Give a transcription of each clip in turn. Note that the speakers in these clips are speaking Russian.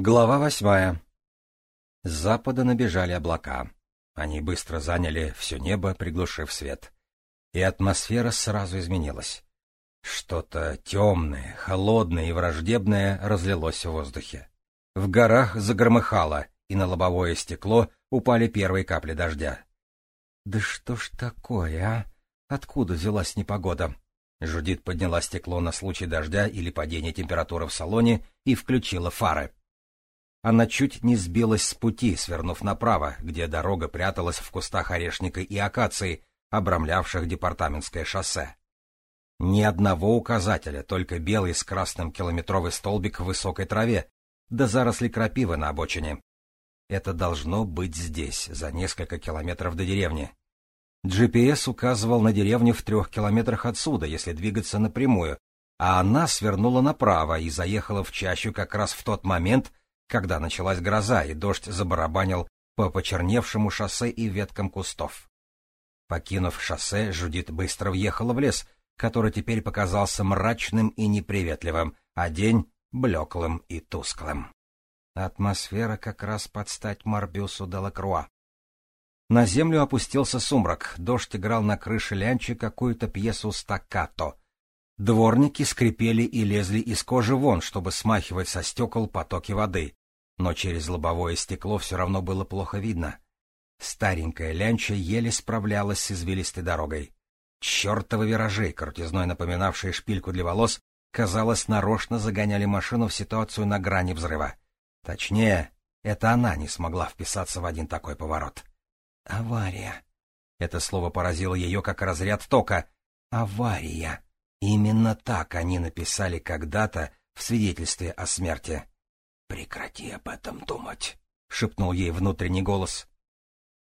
Глава восьмая. С запада набежали облака. Они быстро заняли все небо, приглушив свет. И атмосфера сразу изменилась. Что-то темное, холодное и враждебное разлилось в воздухе. В горах загромыхало, и на лобовое стекло упали первые капли дождя. «Да что ж такое, а? Откуда взялась непогода?» Жудит подняла стекло на случай дождя или падения температуры в салоне и включила фары. Она чуть не сбилась с пути, свернув направо, где дорога пряталась в кустах орешника и акации, обрамлявших департаментское шоссе. Ни одного указателя, только белый с красным километровый столбик в высокой траве, да заросли крапивы на обочине. Это должно быть здесь, за несколько километров до деревни. GPS указывал на деревню в трех километрах отсюда, если двигаться напрямую, а она свернула направо и заехала в чащу как раз в тот момент, когда началась гроза, и дождь забарабанил по почерневшему шоссе и веткам кустов. Покинув шоссе, Жудит быстро въехала в лес, который теперь показался мрачным и неприветливым, а день — блеклым и тусклым. Атмосфера как раз под стать Марбюсу де Лакруа. На землю опустился сумрак, дождь играл на крыше лянчи какую-то пьесу стаккато. Дворники скрипели и лезли из кожи вон, чтобы смахивать со стекол потоки воды но через лобовое стекло все равно было плохо видно. Старенькая лянча еле справлялась с извилистой дорогой. Чертовы виражи, крутизной напоминавшие шпильку для волос, казалось, нарочно загоняли машину в ситуацию на грани взрыва. Точнее, это она не смогла вписаться в один такой поворот. «Авария». Это слово поразило ее как разряд тока. «Авария». Именно так они написали когда-то в свидетельстве о смерти. «Прекрати об этом думать», — шепнул ей внутренний голос.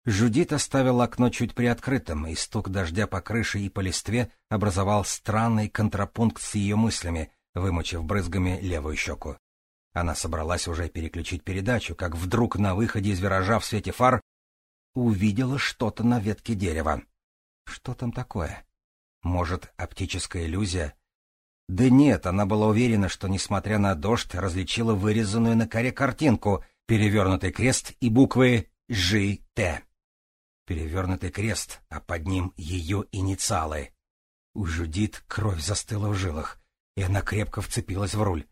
Жудит оставил окно чуть приоткрытым, и стук дождя по крыше и по листве образовал странный контрапункт с ее мыслями, вымочив брызгами левую щеку. Она собралась уже переключить передачу, как вдруг на выходе из виража в свете фар увидела что-то на ветке дерева. Что там такое? Может, оптическая иллюзия? Да нет, она была уверена, что, несмотря на дождь, различила вырезанную на коре картинку, перевернутый крест и буквы «Ж-Т». Перевернутый крест, а под ним ее инициалы. У Жудит кровь застыла в жилах, и она крепко вцепилась в руль.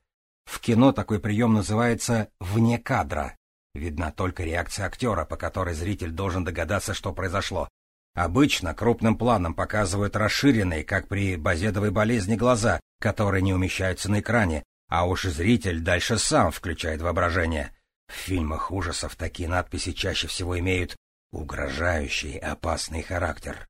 В кино такой прием называется «вне кадра». Видна только реакция актера, по которой зритель должен догадаться, что произошло. Обычно крупным планом показывают расширенные, как при базедовой болезни, глаза, которые не умещаются на экране, а уж зритель дальше сам включает воображение. В фильмах ужасов такие надписи чаще всего имеют угрожающий, опасный характер.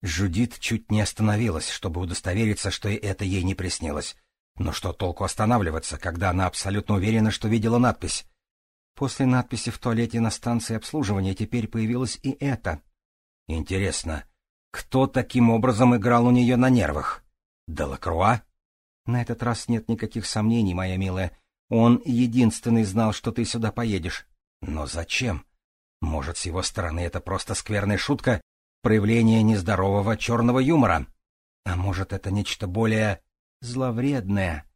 Жудит чуть не остановилась, чтобы удостовериться, что и это ей не приснилось. Но что толку останавливаться, когда она абсолютно уверена, что видела надпись? После надписи в туалете на станции обслуживания теперь появилось и это. Интересно, кто таким образом играл у нее на нервах? Делакруа? На этот раз нет никаких сомнений, моя милая. Он единственный знал, что ты сюда поедешь. Но зачем? Может, с его стороны это просто скверная шутка, проявление нездорового черного юмора? А может, это нечто более зловредное?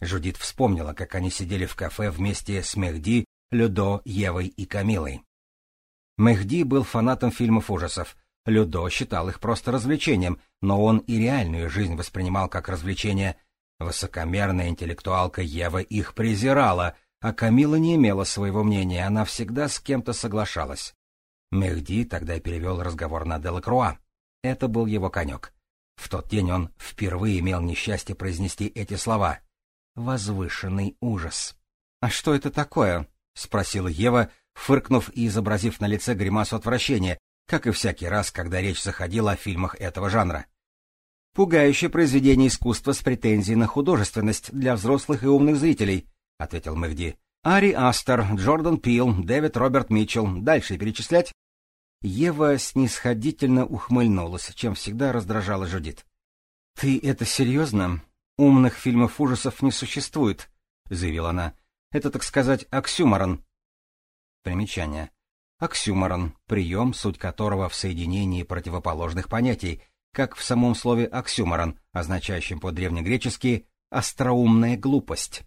Жудит вспомнила, как они сидели в кафе вместе с Мехди, Людо, Евой и Камилой. Мехди был фанатом фильмов ужасов. Людо считал их просто развлечением, но он и реальную жизнь воспринимал как развлечение. Высокомерная интеллектуалка Ева их презирала, а Камила не имела своего мнения, она всегда с кем-то соглашалась. Мехди тогда перевел разговор на Делакруа. Это был его конек. В тот день он впервые имел несчастье произнести эти слова. «Возвышенный ужас». «А что это такое?» — спросила Ева, фыркнув и изобразив на лице гримасу отвращения, как и всякий раз, когда речь заходила о фильмах этого жанра. «Пугающее произведение искусства с претензией на художественность для взрослых и умных зрителей», — ответил Мэгди. «Ари Астер, Джордан Пил, Дэвид Роберт Митчелл. Дальше перечислять?» Ева снисходительно ухмыльнулась, чем всегда раздражала Жудит. «Ты это серьезно? Умных фильмов ужасов не существует», — заявила она. «Это, так сказать, оксюморон. Примечание. Оксюморон — прием, суть которого в соединении противоположных понятий, как в самом слове оксюморон, означающем по-древнегречески «остроумная глупость».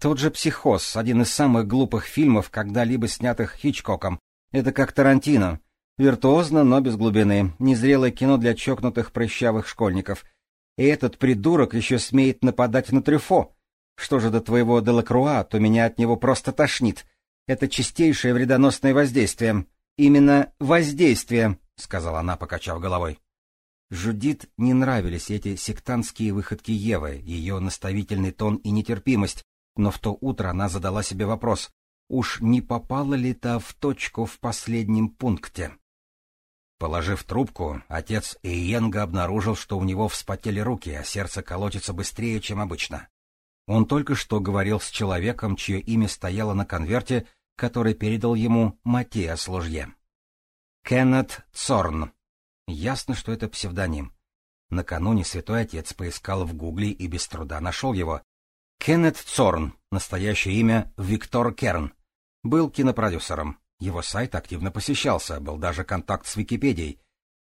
Тот же «Психоз» — один из самых глупых фильмов, когда-либо снятых Хичкоком. Это как Тарантино. Виртуозно, но без глубины. Незрелое кино для чокнутых прыщавых школьников. И этот придурок еще смеет нападать на Трюфо. Что же до твоего Делакруа, то меня от него просто тошнит. Это чистейшее вредоносное воздействие. Именно воздействие, — сказала она, покачав головой. Жудит не нравились эти сектантские выходки Евы, ее наставительный тон и нетерпимость, но в то утро она задала себе вопрос, уж не попала ли та в точку в последнем пункте. Положив трубку, отец Иенга обнаружил, что у него вспотели руки, а сердце колотится быстрее, чем обычно. Он только что говорил с человеком, чье имя стояло на конверте, который передал ему Матиас Ложье. Кеннет Цорн. Ясно, что это псевдоним. Накануне святой отец поискал в гугле и без труда нашел его. Кеннет Цорн, настоящее имя Виктор Керн, был кинопродюсером. Его сайт активно посещался, был даже контакт с Википедией.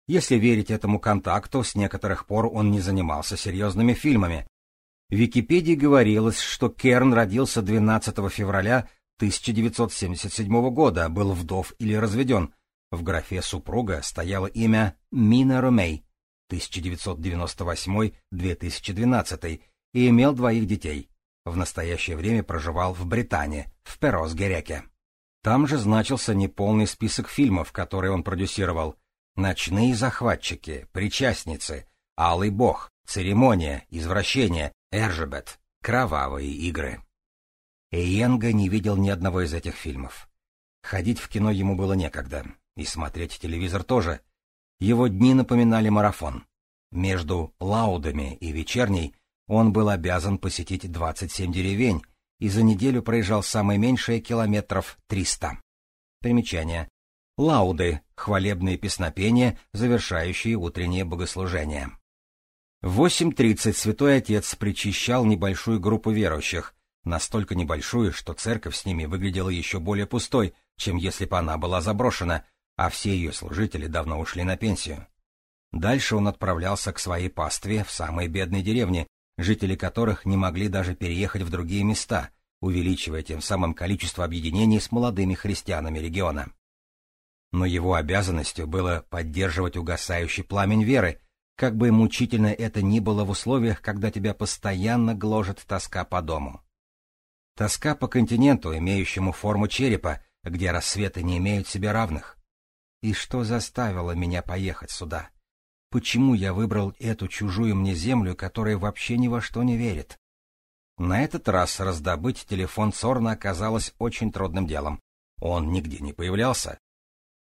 Если верить этому контакту, с некоторых пор он не занимался серьезными фильмами. В Википедии говорилось, что Керн родился 12 февраля 1977 года, был вдов или разведен. В графе «супруга» стояло имя Мина Ромей, 1998-2012, и имел двоих детей. В настоящее время проживал в Британии, в Перос-Гереке. Там же значился неполный список фильмов, которые он продюсировал. «Ночные захватчики», «Причастницы», «Алый бог», «Церемония», «Извращение», «Эржебет», «Кровавые игры». Эйенга не видел ни одного из этих фильмов. Ходить в кино ему было некогда, и смотреть телевизор тоже. Его дни напоминали марафон. Между лаудами и вечерней он был обязан посетить 27 деревень и за неделю проезжал самое меньшее километров 300. Примечание. Лауды — хвалебные песнопения, завершающие утреннее богослужение. В 8.30 святой отец причащал небольшую группу верующих, настолько небольшую, что церковь с ними выглядела еще более пустой, чем если бы она была заброшена, а все ее служители давно ушли на пенсию. Дальше он отправлялся к своей пастве в самые бедные деревни, жители которых не могли даже переехать в другие места, увеличивая тем самым количество объединений с молодыми христианами региона. Но его обязанностью было поддерживать угасающий пламень веры, как бы мучительно это ни было в условиях, когда тебя постоянно гложет тоска по дому. Тоска по континенту, имеющему форму черепа, где рассветы не имеют себе равных. И что заставило меня поехать сюда? Почему я выбрал эту чужую мне землю, которая вообще ни во что не верит? На этот раз раздобыть телефон Сорна оказалось очень трудным делом. Он нигде не появлялся.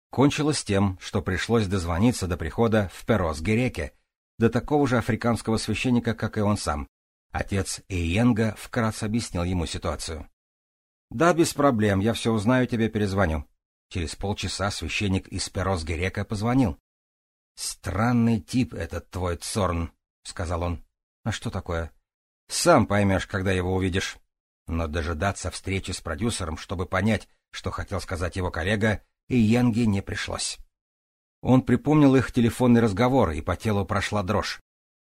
Кончилось тем, что пришлось дозвониться до прихода в Перос-Гереке, до такого же африканского священника, как и он сам. Отец Иенга вкратце объяснил ему ситуацию. — Да, без проблем, я все узнаю, тебе перезвоню. Через полчаса священник из Перос-Герека позвонил. «Странный тип этот твой Цорн», — сказал он. «А что такое?» «Сам поймешь, когда его увидишь». Но дожидаться встречи с продюсером, чтобы понять, что хотел сказать его коллега, и Янге не пришлось. Он припомнил их телефонный разговор, и по телу прошла дрожь.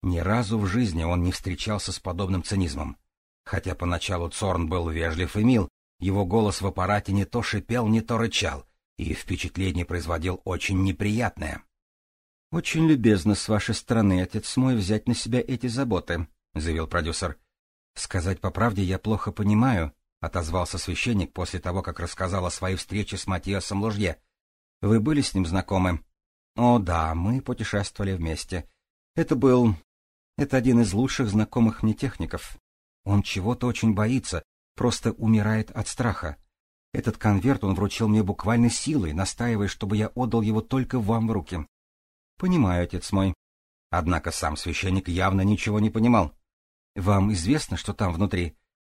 Ни разу в жизни он не встречался с подобным цинизмом. Хотя поначалу Цорн был вежлив и мил, его голос в аппарате не то шипел, не то рычал, и впечатление производил очень неприятное. — Очень любезно с вашей стороны, отец мой, взять на себя эти заботы, — заявил продюсер. — Сказать по правде я плохо понимаю, — отозвался священник после того, как рассказал о своей встрече с Матиасом Ложье. — Вы были с ним знакомы? — О, да, мы путешествовали вместе. Это был... Это один из лучших знакомых мне техников. Он чего-то очень боится, просто умирает от страха. Этот конверт он вручил мне буквально силой, настаивая, чтобы я отдал его только вам в руки. — Понимаю, отец мой. Однако сам священник явно ничего не понимал. — Вам известно, что там внутри?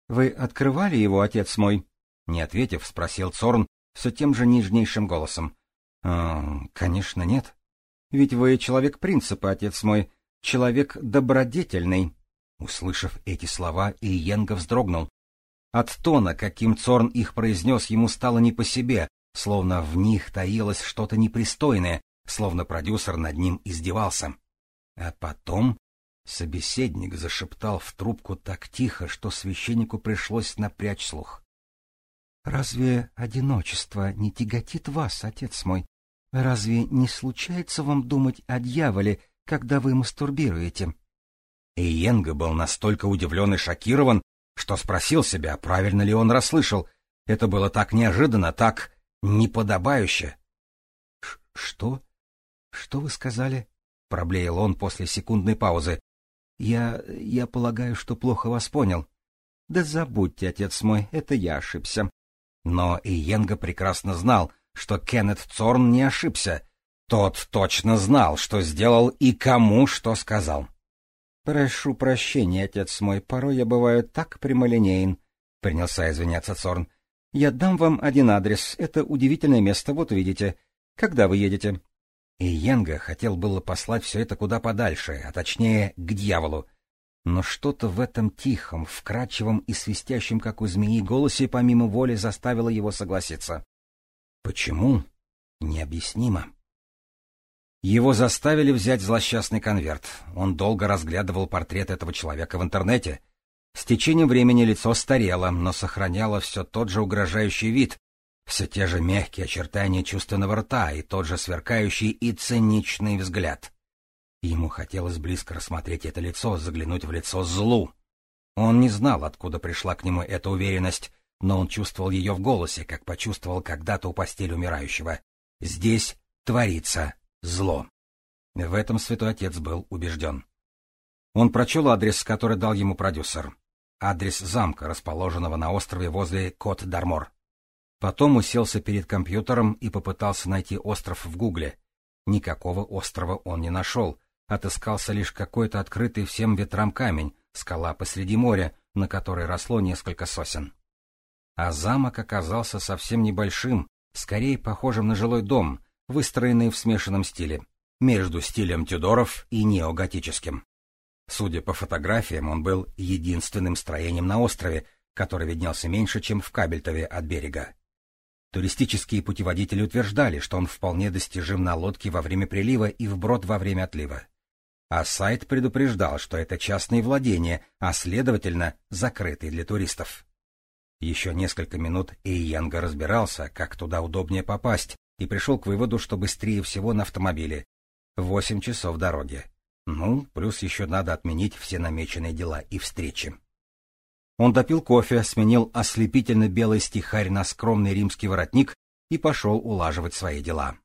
Вы открывали его, отец мой? Не ответив, спросил Цорн все тем же нежнейшим голосом. «А, — Конечно, нет. Ведь вы человек принципа, отец мой, человек добродетельный. Услышав эти слова, Иенга вздрогнул. От тона, каким Цорн их произнес, ему стало не по себе, словно в них таилось что-то непристойное, словно продюсер над ним издевался. А потом Собеседник зашептал в трубку так тихо, что священнику пришлось напрячь слух. — Разве одиночество не тяготит вас, отец мой? Разве не случается вам думать о дьяволе, когда вы мастурбируете? Иенга был настолько удивлен и шокирован, что спросил себя, правильно ли он расслышал. Это было так неожиданно, так неподобающе. — Что? Что вы сказали? — проблеял он после секундной паузы. — Я... я полагаю, что плохо вас понял. — Да забудьте, отец мой, это я ошибся. Но Иенга прекрасно знал, что Кеннет Цорн не ошибся. Тот точно знал, что сделал и кому что сказал. — Прошу прощения, отец мой, порой я бываю так прямолинеен, — принялся извиняться Цорн. — Я дам вам один адрес. Это удивительное место, вот увидите. Когда вы едете? И Йенга хотел было послать все это куда подальше, а точнее к дьяволу. Но что-то в этом тихом, вкрадчивом и свистящем, как у змеи, голосе помимо воли заставило его согласиться. Почему? Необъяснимо. Его заставили взять злосчастный конверт. Он долго разглядывал портрет этого человека в интернете. С течением времени лицо старело, но сохраняло все тот же угрожающий вид, все те же мягкие очертания чувственного рта и тот же сверкающий и циничный взгляд. Ему хотелось близко рассмотреть это лицо, заглянуть в лицо злу. Он не знал, откуда пришла к нему эта уверенность, но он чувствовал ее в голосе, как почувствовал когда-то у постели умирающего. Здесь творится зло. В этом святой отец был убежден. Он прочел адрес, который дал ему продюсер. Адрес замка, расположенного на острове возле Кот-Дармор. Потом уселся перед компьютером и попытался найти остров в Гугле. Никакого острова он не нашел. Отыскался лишь какой-то открытый всем ветрам камень, скала посреди моря, на которой росло несколько сосен. А замок оказался совсем небольшим, скорее похожим на жилой дом, выстроенный в смешанном стиле, между стилем Тюдоров и неоготическим. Судя по фотографиям, он был единственным строением на острове, который виднелся меньше, чем в Кабельтове от берега. Туристические путеводители утверждали, что он вполне достижим на лодке во время прилива и вброд во время отлива. А сайт предупреждал, что это частные владения, а следовательно, закрытые для туристов. Еще несколько минут Эйянга разбирался, как туда удобнее попасть, и пришел к выводу, что быстрее всего на автомобиле. Восемь часов дороги. Ну, плюс еще надо отменить все намеченные дела и встречи. Он допил кофе, сменил ослепительно белый стихарь на скромный римский воротник и пошел улаживать свои дела.